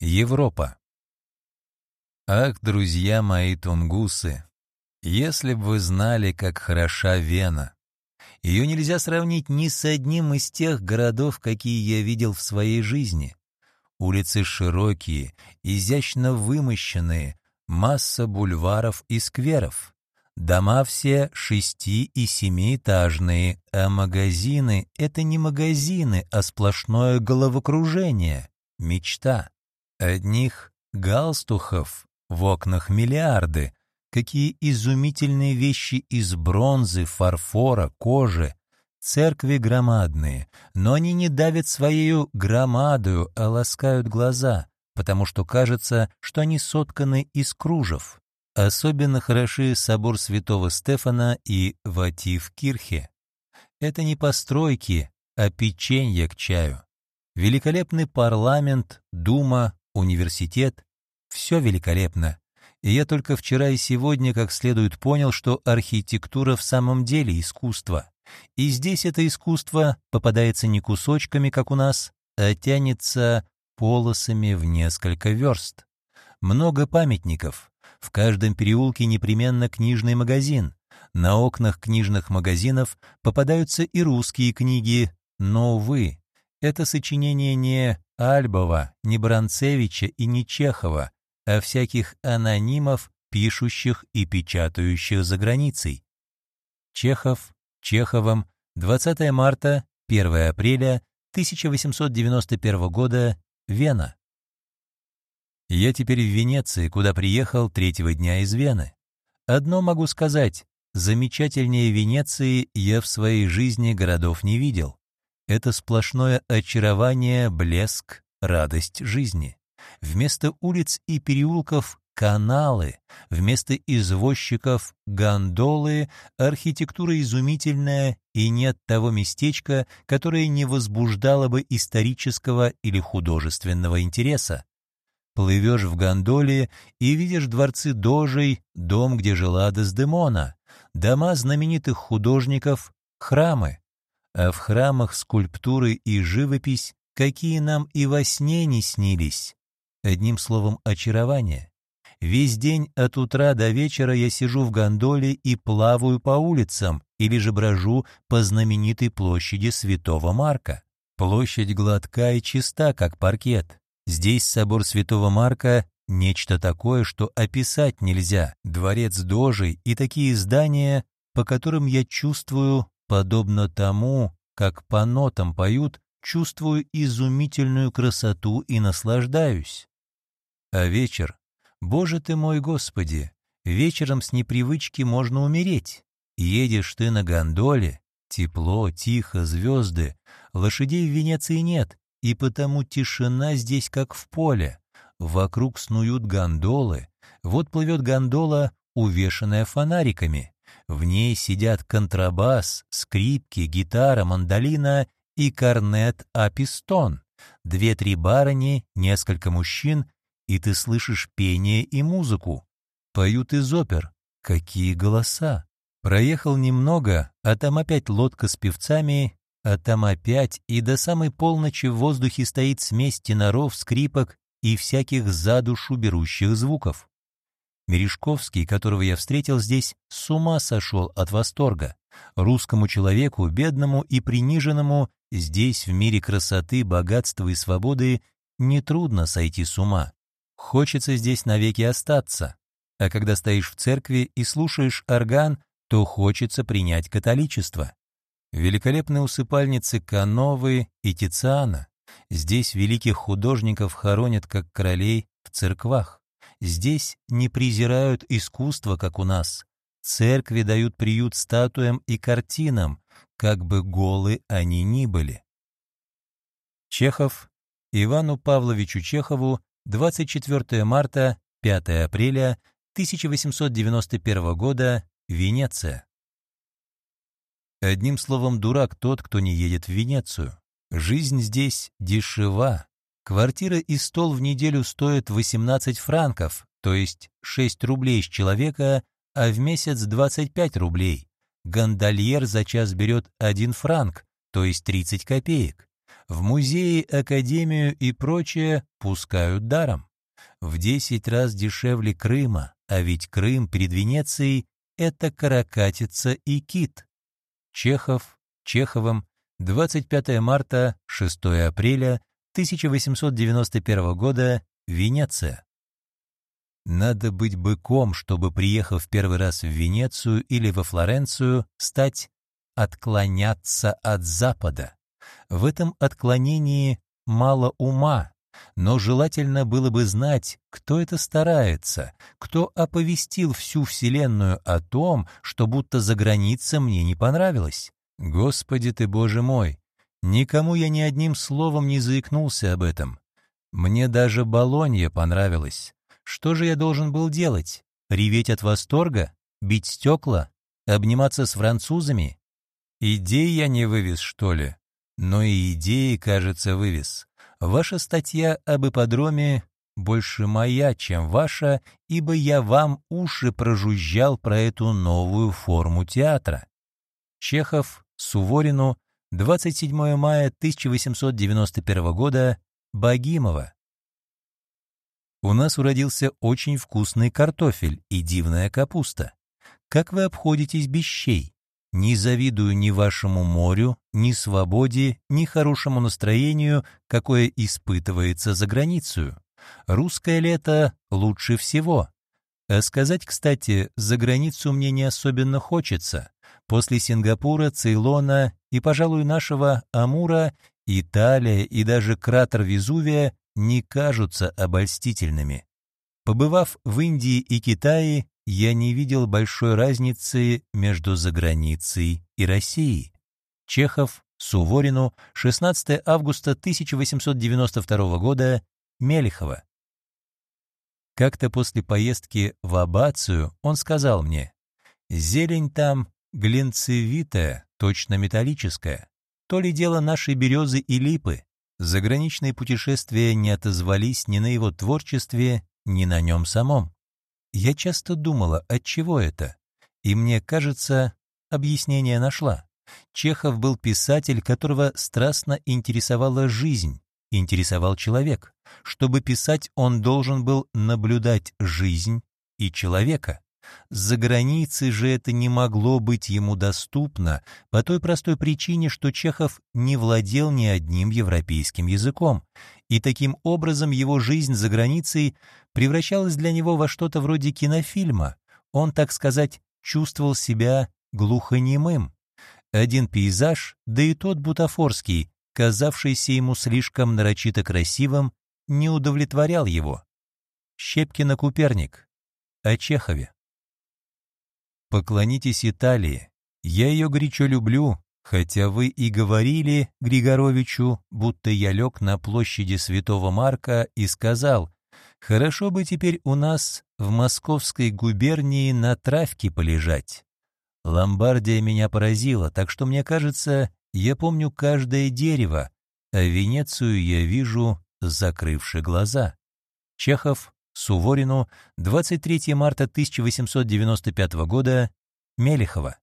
Европа. Ах, друзья мои тунгусы, если бы вы знали, как хороша Вена. Ее нельзя сравнить ни с одним из тех городов, какие я видел в своей жизни. Улицы широкие, изящно вымощенные, масса бульваров и скверов. Дома все шести- и семиэтажные, а магазины — это не магазины, а сплошное головокружение, мечта. Одних галстухов в окнах миллиарды. Какие изумительные вещи из бронзы, фарфора, кожи. Церкви громадные, но они не давят своею громадою, а ласкают глаза, потому что кажется, что они сотканы из кружев. Особенно хороши собор святого Стефана и Ватив-Кирхе. Это не постройки, а печенье к чаю. Великолепный парламент, дума, университет — все великолепно. И я только вчера и сегодня как следует понял, что архитектура в самом деле искусство. И здесь это искусство попадается не кусочками, как у нас, а тянется полосами в несколько верст. Много памятников. В каждом переулке непременно книжный магазин. На окнах книжных магазинов попадаются и русские книги, но, увы, это сочинение не Альбова, не Бранцевича и не Чехова, а всяких анонимов, пишущих и печатающих за границей. Чехов, Чеховым, 20 марта, 1 апреля 1891 года, Вена. Я теперь в Венеции, куда приехал третьего дня из Вены. Одно могу сказать, замечательнее Венеции я в своей жизни городов не видел. Это сплошное очарование, блеск, радость жизни. Вместо улиц и переулков — каналы, вместо извозчиков — гондолы, архитектура изумительная и нет того местечка, которое не возбуждало бы исторического или художественного интереса. Плывешь в гондоле и видишь дворцы дожей, дом, где жила Дездемона, дома знаменитых художников, храмы а в храмах скульптуры и живопись, какие нам и во сне не снились. Одним словом, очарование. Весь день от утра до вечера я сижу в гондоле и плаваю по улицам, или же брожу по знаменитой площади Святого Марка. Площадь гладка и чиста, как паркет. Здесь собор Святого Марка — нечто такое, что описать нельзя. Дворец Дожей и такие здания, по которым я чувствую Подобно тому, как по нотам поют, чувствую изумительную красоту и наслаждаюсь. А вечер, Боже ты мой Господи, вечером с непривычки можно умереть. Едешь ты на гондоле, тепло, тихо, звезды, лошадей в Венеции нет, и потому тишина здесь как в поле. Вокруг снуют гондолы, вот плывет гондола, увешанная фонариками. В ней сидят контрабас, скрипки, гитара, мандолина и корнет-апистон, две-три барыни, несколько мужчин, и ты слышишь пение и музыку. Поют из опер. Какие голоса! Проехал немного, а там опять лодка с певцами, а там опять и до самой полночи в воздухе стоит смесь теноров, скрипок и всяких за берущих звуков. Мережковский, которого я встретил здесь, с ума сошел от восторга. Русскому человеку, бедному и приниженному, здесь, в мире красоты, богатства и свободы, нетрудно сойти с ума. Хочется здесь навеки остаться. А когда стоишь в церкви и слушаешь орган, то хочется принять католичество. Великолепные усыпальницы Кановы и Тициана. Здесь великих художников хоронят как королей в церквах. Здесь не презирают искусство, как у нас. Церкви дают приют статуям и картинам, как бы голы они ни были. Чехов Ивану Павловичу Чехову 24 марта 5 апреля 1891 года Венеция. Одним словом, дурак тот, кто не едет в Венецию. Жизнь здесь дешева, Квартира и стол в неделю стоят 18 франков, то есть 6 рублей с человека, а в месяц 25 рублей. Гондольер за час берет 1 франк, то есть 30 копеек. В музеи, академию и прочее пускают даром. В десять раз дешевле Крыма, а ведь Крым перед Венецией — это каракатица и кит. Чехов, Чеховым, 25 марта, 6 апреля 1891 года, Венеция. Надо быть быком, чтобы, приехав первый раз в Венецию или во Флоренцию, стать «отклоняться от Запада». В этом отклонении мало ума, но желательно было бы знать, кто это старается, кто оповестил всю Вселенную о том, что будто за граница мне не понравилось. Господи ты, Боже мой! Никому я ни одним словом не заикнулся об этом. Мне даже Болонья понравилась. Что же я должен был делать? Реветь от восторга? Бить стекла? Обниматься с французами? Идей я не вывез, что ли? Но и идеи, кажется, вывез. Ваша статья об ипподроме больше моя, чем ваша, ибо я вам уши прожужжал про эту новую форму театра. Чехов, Суворину, 27 мая 1891 года, Богимова. У нас уродился очень вкусный картофель и дивная капуста. Как вы обходитесь без щей? Не завидую ни вашему морю, ни свободе, ни хорошему настроению, какое испытывается за границей. Русское лето лучше всего. А сказать, кстати, за границу мне не особенно хочется. После Сингапура, Цейлона и, пожалуй, нашего Амура, Италия и даже кратер Везувия не кажутся обольстительными. Побывав в Индии и Китае, я не видел большой разницы между заграницей и Россией. Чехов, Суворину, 16 августа 1892 года, Мелехова. Как-то после поездки в Абацию он сказал мне, «Зелень там глинцевитая, точно металлическая, то ли дело нашей березы и липы, Заграничные путешествия не отозвались ни на его творчестве, ни на нем самом. Я часто думала, от чего это, и мне кажется, объяснение нашла. Чехов был писатель, которого страстно интересовала жизнь, интересовал человек. Чтобы писать, он должен был наблюдать жизнь и человека. За границей же это не могло быть ему доступно по той простой причине, что Чехов не владел ни одним европейским языком, и таким образом его жизнь за границей превращалась для него во что-то вроде кинофильма. Он, так сказать, чувствовал себя глухонемым. Один пейзаж, да и тот бутафорский, казавшийся ему слишком нарочито красивым, не удовлетворял его. Щепкина Куперник. О Чехове. Поклонитесь Италии. Я ее горячо люблю, хотя вы и говорили Григоровичу, будто я лег на площади Святого Марка и сказал, «Хорошо бы теперь у нас в московской губернии на травке полежать». Ломбардия меня поразила, так что, мне кажется, я помню каждое дерево, а Венецию я вижу, закрывши глаза. Чехов, Суворину 23 марта 1895 года, Мелехова.